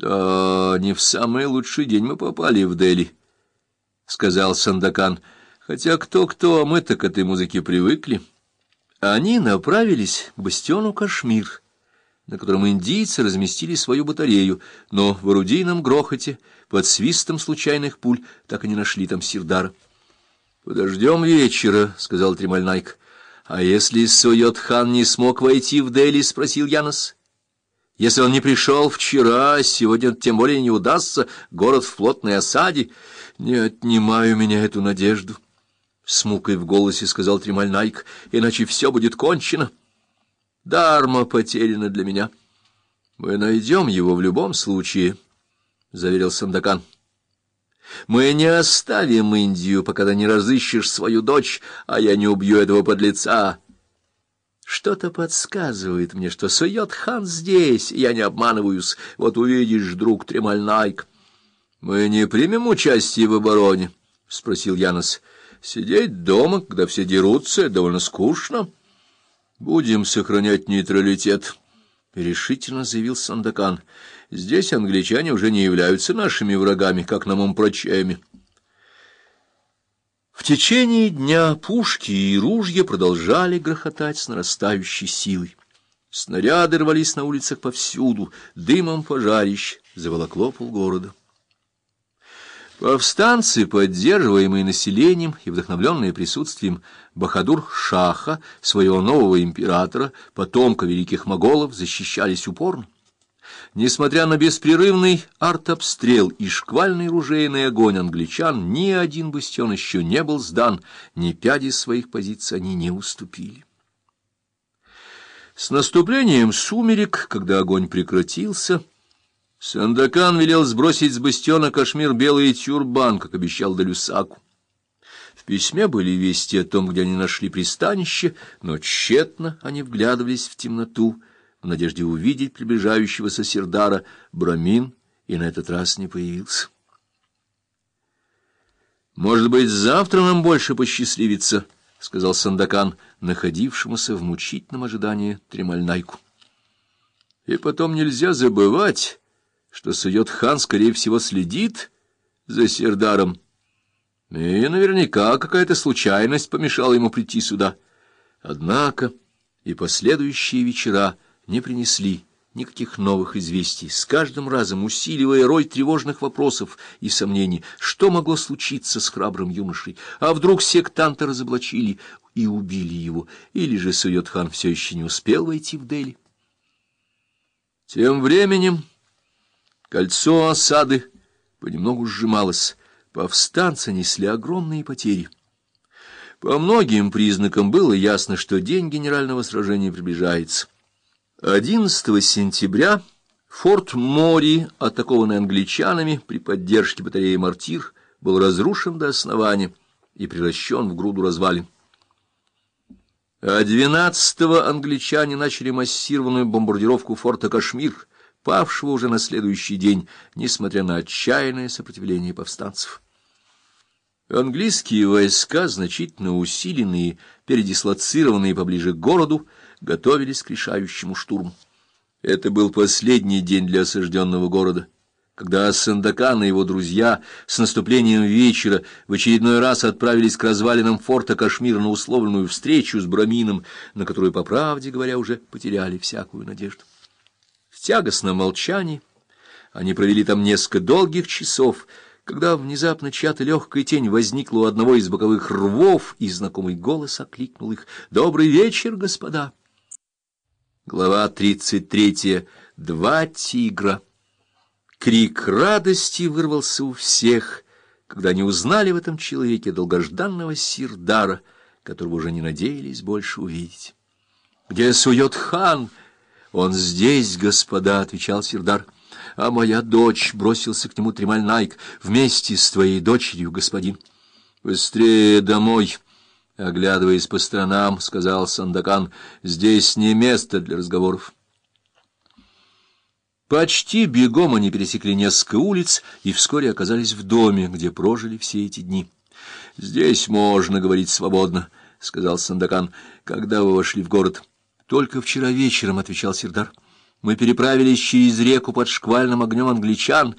Да, не в самый лучший день мы попали в Дели, — сказал Сандакан. Хотя кто-кто, а мы-то к этой музыке привыкли. Они направились к бастиону Кашмир, на котором индийцы разместили свою батарею, но в орудийном грохоте, под свистом случайных пуль, так и не нашли там Сирдара. — Подождем вечера, — сказал Тремальнайк. — А если Суйот-хан не смог войти в Дели? — спросил Янос. — если он не пришел вчера, сегодня тем более не удастся, город в плотной осаде. Не отнимаю меня эту надежду. С мукой в голосе сказал Тремальнайк, иначе все будет кончено. Дарма потеряна для меня. Мы найдем его в любом случае, — заверил Сандакан. Мы не оставим Индию, пока ты не разыщешь свою дочь, а я не убью этого подлеца. Что-то подсказывает мне, что сует хан здесь, я не обманываюсь. Вот увидишь, друг Тремальнайк. — Мы не примем участие в обороне? — спросил Янос. — Сидеть дома, когда все дерутся, довольно скучно. — Будем сохранять нейтралитет, — решительно заявил Сандакан. — Здесь англичане уже не являются нашими врагами, как нам омпрочаями. В течение дня пушки и ружья продолжали грохотать с нарастающей силой. Снаряды рвались на улицах повсюду, дымом пожарищ заволокло полгорода. Повстанцы, поддерживаемые населением и вдохновленные присутствием Бахадур-Шаха, своего нового императора, потомка великих моголов, защищались упорно. Несмотря на беспрерывный артобстрел и шквальный ружейный огонь англичан, ни один бастион еще не был сдан, ни пяди своих позиций они не уступили. С наступлением сумерек, когда огонь прекратился, Сандакан велел сбросить с бастиона Кашмир белый тюрбан, как обещал Далюсаку. В письме были вести о том, где они нашли пристанище, но тщетно они вглядывались в темноту, в надежде увидеть приближающегося Сердара, Брамин и на этот раз не появился. «Может быть, завтра нам больше посчастливится», — сказал Сандакан, находившемуся в мучительном ожидании Тремальнайку. «И потом нельзя забывать, что Сует-хан, скорее всего, следит за Сердаром, и наверняка какая-то случайность помешала ему прийти сюда. Однако и последующие вечера — не принесли никаких новых известий, с каждым разом усиливая роль тревожных вопросов и сомнений, что могло случиться с храбрым юношей, а вдруг сектанта разоблачили и убили его, или же Сует-хан все еще не успел войти в Дели. Тем временем кольцо осады понемногу сжималось, повстанцы несли огромные потери. По многим признакам было ясно, что день генерального сражения приближается. 11 сентября форт Мори, атакованный англичанами при поддержке батареи «Мортир», был разрушен до основания и превращен в груду развалин. А 12-го англичане начали массированную бомбардировку форта Кашмир, павшего уже на следующий день, несмотря на отчаянное сопротивление повстанцев. Английские войска, значительно усиленные, передислоцированные поближе к городу, готовились к решающему штурму. Это был последний день для осажденного города, когда Сандакан и его друзья с наступлением вечера в очередной раз отправились к развалинам форта Кашмир на условленную встречу с Брамином, на которую, по правде говоря, уже потеряли всякую надежду. В тягостном молчании они провели там несколько долгих часов, когда внезапно чья-то легкая тень возникла у одного из боковых рвов, и знакомый голос окликнул их «Добрый вечер, господа!» Глава 33. Два тигра. Крик радости вырвался у всех, когда они узнали в этом человеке долгожданного Сирдара, которого уже не надеялись больше увидеть. «Где сует хан?» «Он здесь, господа», — отвечал Сирдар. «А моя дочь», — бросился к нему Тремальнайк, — «вместе с твоей дочерью, господин». «Быстрее домой!» Оглядываясь по сторонам, сказал Сандакан, — здесь не место для разговоров. Почти бегом они пересекли несколько улиц и вскоре оказались в доме, где прожили все эти дни. — Здесь можно говорить свободно, — сказал Сандакан, — когда вы вошли в город. — Только вчера вечером, — отвечал Сердар. — Мы переправились через реку под шквальным огнем англичан,